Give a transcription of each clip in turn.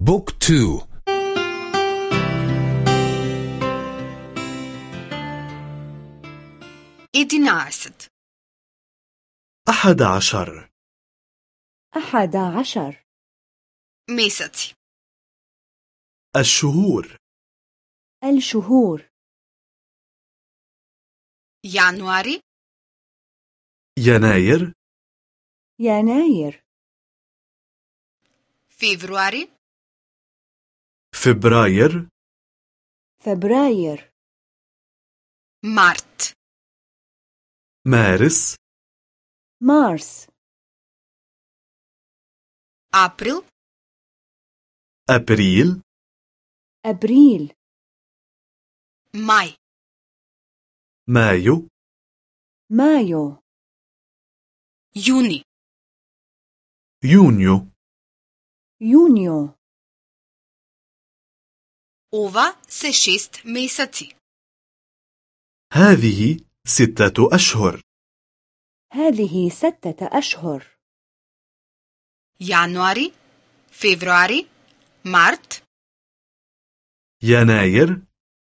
Book two. единаесет أحد عشر. أحد عشر. месеци. الشهور. الشهور. јануари. يناير. يناير. февруари فبراير فبراير март مارس مارس април أبريل أبريل мај مايو مايو يوني يونيو يونيو. ова се шест месеци هذه ستة أشهر هذه ستة أشهر јануари февруари март يناير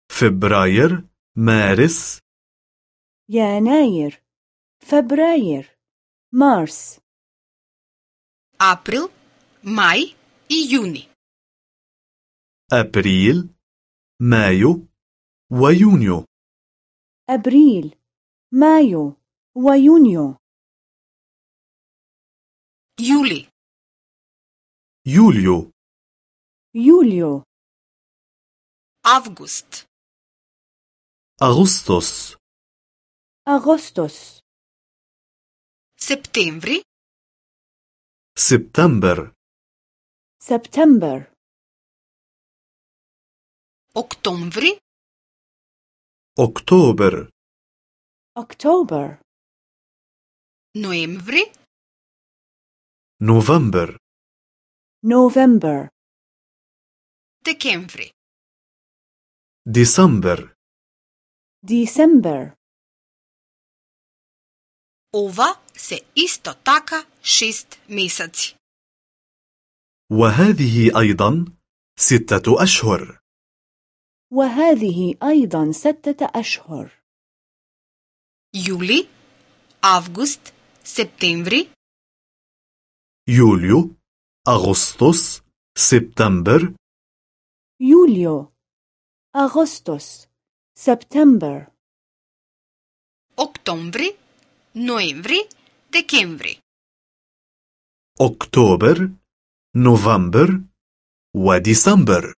فبراير مارس يناير فبراير مارس април мај и јуни أبريل مايو ويونيو. أبريل مايو ويونيو. يولي يوليو. يوليو. أغسطس. أغسطس. أغسطس. سبتمبر سبتمبر. سبتمبر. октомври أكتوبر أكتوبر ноември نوفمبر نوفمبر декември ديسمبر ديسمبر ова се исто така шест месеци وهذه أيضا ستة أشهر وهذه أيضا ستة أشهر. يولي أغسطس سبتمبر يوليو أغسطس سبتمبر. يوليو أغسطس سبتمبر. أكتوبر نوفمبر ديسمبر أكتوبر نوفمبر وديسمبر.